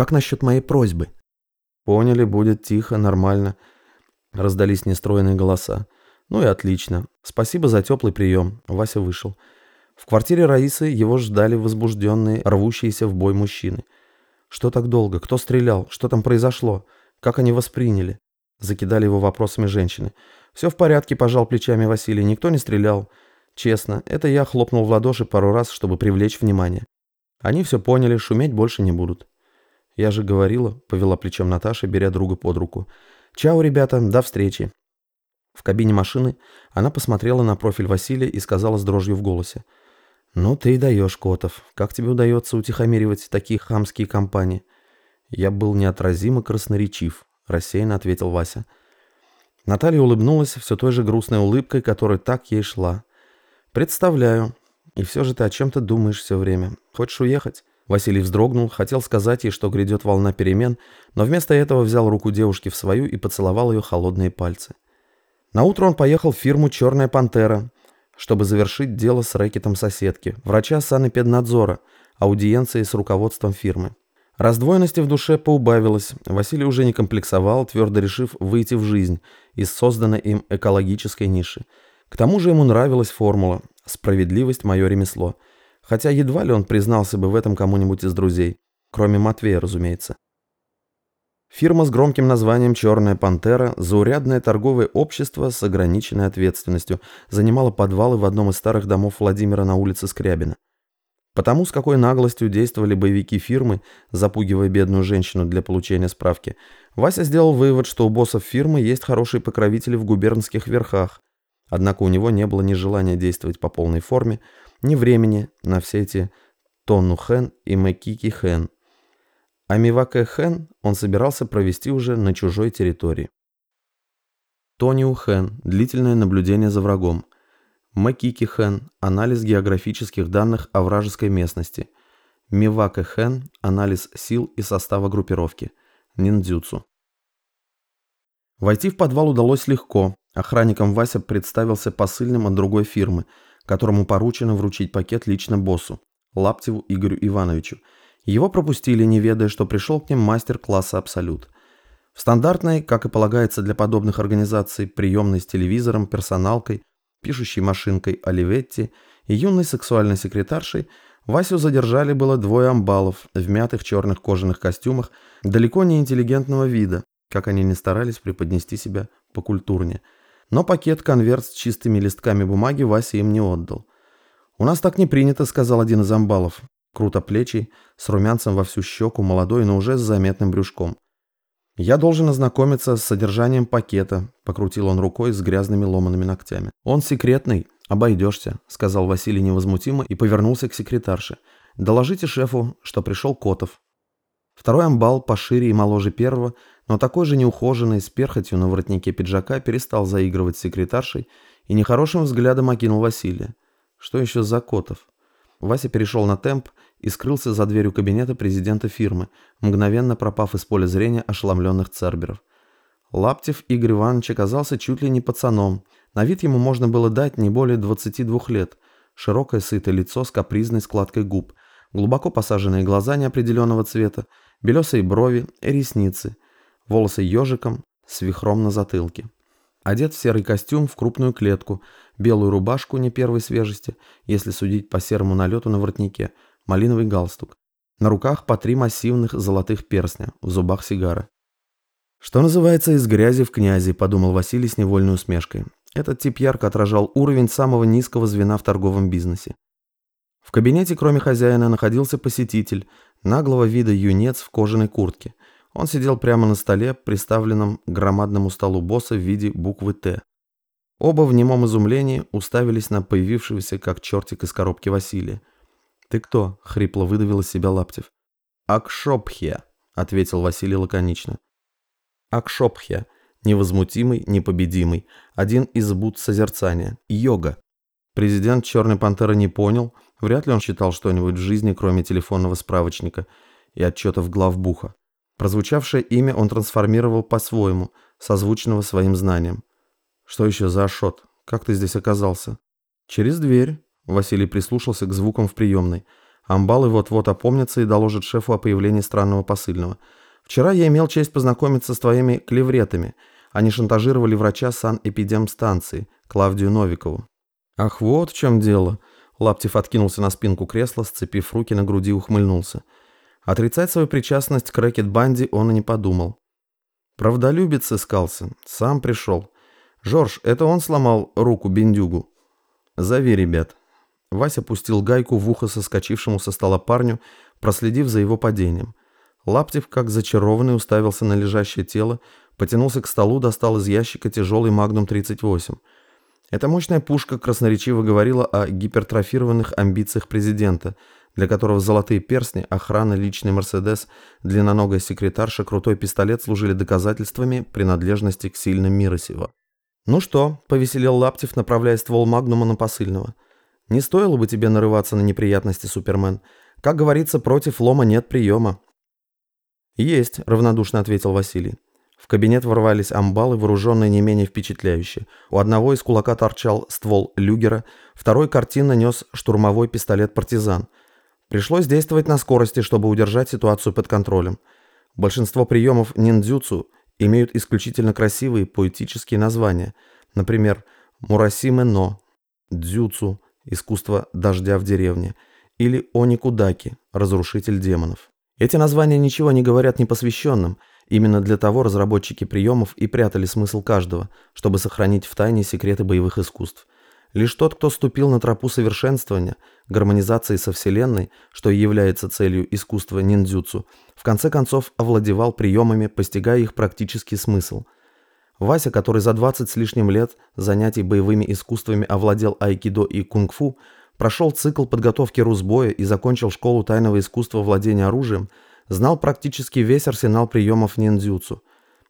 Как насчет моей просьбы?» «Поняли, будет тихо, нормально». Раздались нестроенные голоса. «Ну и отлично. Спасибо за теплый прием». Вася вышел. В квартире Раисы его ждали возбужденные, рвущиеся в бой мужчины. Что так долго? Кто стрелял? Что там произошло? Как они восприняли? Закидали его вопросами женщины. «Все в порядке», – пожал плечами Василий. «Никто не стрелял». «Честно, это я хлопнул в ладоши пару раз, чтобы привлечь внимание. Они все поняли, шуметь больше не будут». «Я же говорила», – повела плечом Наташа, беря друга под руку. «Чао, ребята, до встречи». В кабине машины она посмотрела на профиль Василия и сказала с дрожью в голосе. «Ну ты и даешь, Котов. Как тебе удается утихомиривать такие хамские компании?» «Я был неотразимо красноречив», – рассеянно ответил Вася. Наталья улыбнулась все той же грустной улыбкой, которая так ей шла. «Представляю. И все же ты о чем-то думаешь все время. Хочешь уехать?» Василий вздрогнул, хотел сказать ей, что грядет волна перемен, но вместо этого взял руку девушки в свою и поцеловал ее холодные пальцы. Наутро он поехал в фирму «Черная пантера», чтобы завершить дело с рэкетом соседки, врача санэпиднадзора, аудиенции с руководством фирмы. Раздвоенности в душе поубавилось, Василий уже не комплексовал, твердо решив выйти в жизнь из созданной им экологической ниши. К тому же ему нравилась формула «справедливость – мое ремесло», хотя едва ли он признался бы в этом кому-нибудь из друзей, кроме Матвея, разумеется. Фирма с громким названием «Черная пантера», заурядное торговое общество с ограниченной ответственностью, занимала подвалы в одном из старых домов Владимира на улице Скрябина. Потому, с какой наглостью действовали боевики фирмы, запугивая бедную женщину для получения справки, Вася сделал вывод, что у боссов фирмы есть хорошие покровители в губернских верхах. Однако у него не было ни желания действовать по полной форме, ни времени на все эти Тонну Хэн и Мэкики Хэн – а Миваке Хэн он собирался провести уже на чужой территории. Тониу Хэн – длительное наблюдение за врагом. Макики Хэн – анализ географических данных о вражеской местности. Миваке Хэн – анализ сил и состава группировки. Ниндзюцу. Войти в подвал удалось легко. Охранником Вася представился посыльным от другой фирмы, которому поручено вручить пакет лично боссу, Лаптеву Игорю Ивановичу – его пропустили, не ведая, что пришел к ним мастер класса «Абсолют». В стандартной, как и полагается для подобных организаций, приемной с телевизором, персоналкой, пишущей машинкой Оливетти и юной сексуальной секретаршей Васю задержали было двое амбалов в мятых черных кожаных костюмах далеко не интеллигентного вида, как они не старались преподнести себя покультурнее. Но пакет-конверт с чистыми листками бумаги Вася им не отдал. «У нас так не принято», — сказал один из амбалов. Крутоплечий, с румянцем во всю щеку, молодой, но уже с заметным брюшком. «Я должен ознакомиться с содержанием пакета», — покрутил он рукой с грязными ломаными ногтями. «Он секретный, обойдешься», — сказал Василий невозмутимо и повернулся к секретарше. «Доложите шефу, что пришел Котов». Второй амбал, пошире и моложе первого, но такой же неухоженный, с перхотью на воротнике пиджака, перестал заигрывать с секретаршей и нехорошим взглядом окинул Василия. Что еще за Котов? Вася перешел на темп и скрылся за дверью кабинета президента фирмы, мгновенно пропав из поля зрения ошеломленных церберов. Лаптев Игорь Иванович оказался чуть ли не пацаном. На вид ему можно было дать не более 22 лет. Широкое сытое лицо с капризной складкой губ, глубоко посаженные глаза неопределенного цвета, белесые брови и ресницы, волосы ежиком с вихром на затылке. Одет в серый костюм в крупную клетку, белую рубашку не первой свежести, если судить по серому налету на воротнике, малиновый галстук. На руках по три массивных золотых перстня, в зубах сигара. «Что называется, из грязи в князи», – подумал Василий с невольной усмешкой. Этот тип ярко отражал уровень самого низкого звена в торговом бизнесе. В кабинете, кроме хозяина, находился посетитель, наглого вида юнец в кожаной куртке – он сидел прямо на столе, приставленном к громадному столу босса в виде буквы «Т». Оба в немом изумлении уставились на появившегося, как чертик из коробки Василия. «Ты кто?» — хрипло выдавил из себя Лаптев. «Акшопхе», — ответил Василий лаконично. «Акшопхе. Невозмутимый, непобедимый. Один из буд созерцания. Йога». Президент «Черной пантеры» не понял, вряд ли он читал что-нибудь в жизни, кроме телефонного справочника и отчетов главбуха. Прозвучавшее имя он трансформировал по-своему, созвучного своим знаниям. «Что еще за Ашот? Как ты здесь оказался?» «Через дверь». Василий прислушался к звукам в приемной. Амбалы вот-вот опомнятся и доложат шефу о появлении странного посыльного. Вчера я имел честь познакомиться с твоими клевретами. Они шантажировали врача санэпидемстанции, Клавдию Новикову. Ах, вот в чем дело. Лаптев откинулся на спинку кресла, сцепив руки на груди, ухмыльнулся. Отрицать свою причастность к рэкет-банде он и не подумал. Правдолюбец искался, сам пришел. Жорж, это он сломал руку Бендюгу? Зови ребят. Вася пустил гайку в ухо соскочившему со стола парню, проследив за его падением. Лаптев, как зачарованный, уставился на лежащее тело, потянулся к столу, достал из ящика тяжелый «Магнум-38». Эта мощная пушка красноречиво говорила о гипертрофированных амбициях президента, для которого золотые перстни, охрана, личный «Мерседес», длинноногая секретарша, крутой пистолет служили доказательствами принадлежности к сильным мира сего. «Ну что?» – повеселел Лаптев, направляя ствол Магнума на посыльного – не стоило бы тебе нарываться на неприятности, Супермен. Как говорится, против лома нет приема. Есть, равнодушно ответил Василий. В кабинет ворвались амбалы, вооруженные не менее впечатляюще. У одного из кулака торчал ствол люгера, второй картинно нес штурмовой пистолет-партизан. Пришлось действовать на скорости, чтобы удержать ситуацию под контролем. Большинство приемов ниндзюцу имеют исключительно красивые поэтические названия. Например, «Мурасиме но», «Дзюцу», искусство дождя в деревне, или Оникудаки, разрушитель демонов. Эти названия ничего не говорят непосвященным, именно для того разработчики приемов и прятали смысл каждого, чтобы сохранить в тайне секреты боевых искусств. Лишь тот, кто ступил на тропу совершенствования, гармонизации со Вселенной, что и является целью искусства ниндзюцу, в конце концов овладевал приемами, постигая их практический смысл – Вася, который за 20 с лишним лет занятий боевыми искусствами овладел айкидо и кунг-фу, прошел цикл подготовки русбоя и закончил школу тайного искусства владения оружием, знал практически весь арсенал приемов ниндзюцу.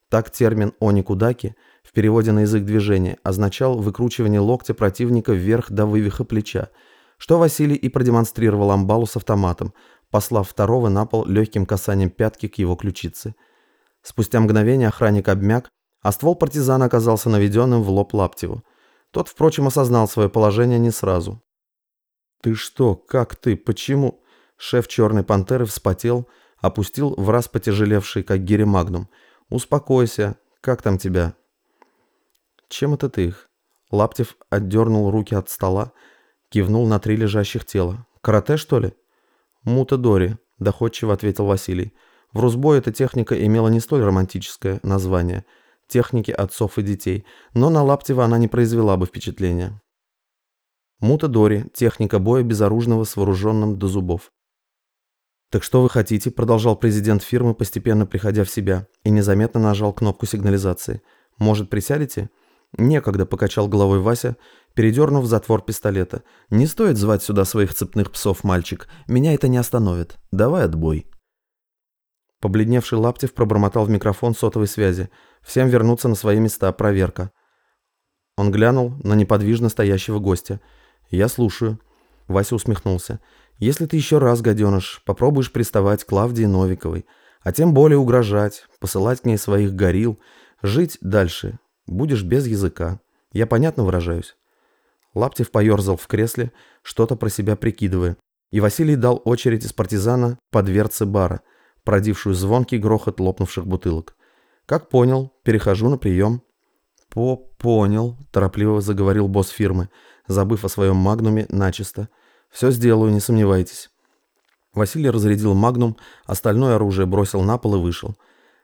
Так термин «оникудаки» в переводе на язык движения означал выкручивание локтя противника вверх до вывиха плеча, что Василий и продемонстрировал амбалу с автоматом, послав второго на пол легким касанием пятки к его ключице. Спустя мгновение охранник обмяк, а ствол партизана оказался наведенным в лоб Лаптеву. Тот, впрочем, осознал свое положение не сразу. «Ты что? Как ты? Почему?» Шеф «Черной пантеры» вспотел, опустил в раз потяжелевший, как гири магнум. «Успокойся. Как там тебя?» «Чем это ты их?» Лаптев отдернул руки от стола, кивнул на три лежащих тела. «Карате, что ли?» «Мута Дори», — доходчиво ответил Василий. В Русбой эта техника имела не столь романтическое название — техники отцов и детей, но на Лаптева она не произвела бы впечатления. Мута Дори – техника боя безоружного с вооруженным до зубов. «Так что вы хотите?» – продолжал президент фирмы, постепенно приходя в себя, и незаметно нажал кнопку сигнализации. «Может, присядете?» «Некогда», – покачал головой Вася, передернув затвор пистолета. «Не стоит звать сюда своих цепных псов, мальчик. Меня это не остановит. Давай отбой». Побледневший Лаптев пробормотал в микрофон сотовой связи. «Всем вернуться на свои места. Проверка». Он глянул на неподвижно стоящего гостя. «Я слушаю». Вася усмехнулся. «Если ты еще раз, гаденыш, попробуешь приставать к Клавдии Новиковой, а тем более угрожать, посылать к ней своих горил, жить дальше, будешь без языка. Я понятно выражаюсь?» Лаптев поерзал в кресле, что-то про себя прикидывая, и Василий дал очередь из партизана по дверце бара – породившую звонкий грохот лопнувших бутылок. «Как понял, перехожу на прием». «По понял», – торопливо заговорил босс фирмы, забыв о своем магнуме начисто. «Все сделаю, не сомневайтесь». Василий разрядил магнум, остальное оружие бросил на пол и вышел.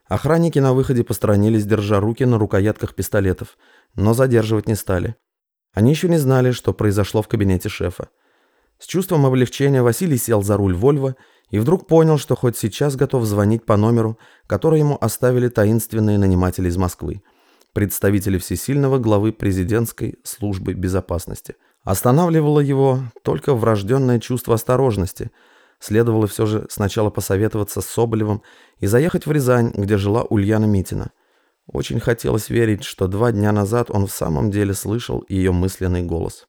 Охранники на выходе посторонились, держа руки на рукоятках пистолетов, но задерживать не стали. Они еще не знали, что произошло в кабинете шефа. С чувством облегчения Василий сел за руль «Вольво» и вдруг понял, что хоть сейчас готов звонить по номеру, который ему оставили таинственные наниматели из Москвы, представители всесильного главы президентской службы безопасности. Останавливало его только врожденное чувство осторожности. Следовало все же сначала посоветоваться с Соболевым и заехать в Рязань, где жила Ульяна Митина. Очень хотелось верить, что два дня назад он в самом деле слышал ее мысленный голос.